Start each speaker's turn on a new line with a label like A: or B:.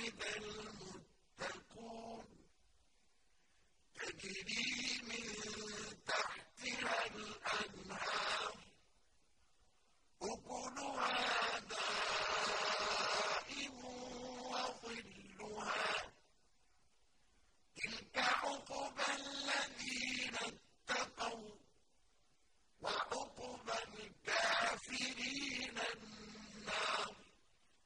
A: وعد المتقون. تجري من تحتها الأنهار. أكلها دائم وظلها. تلك عقبى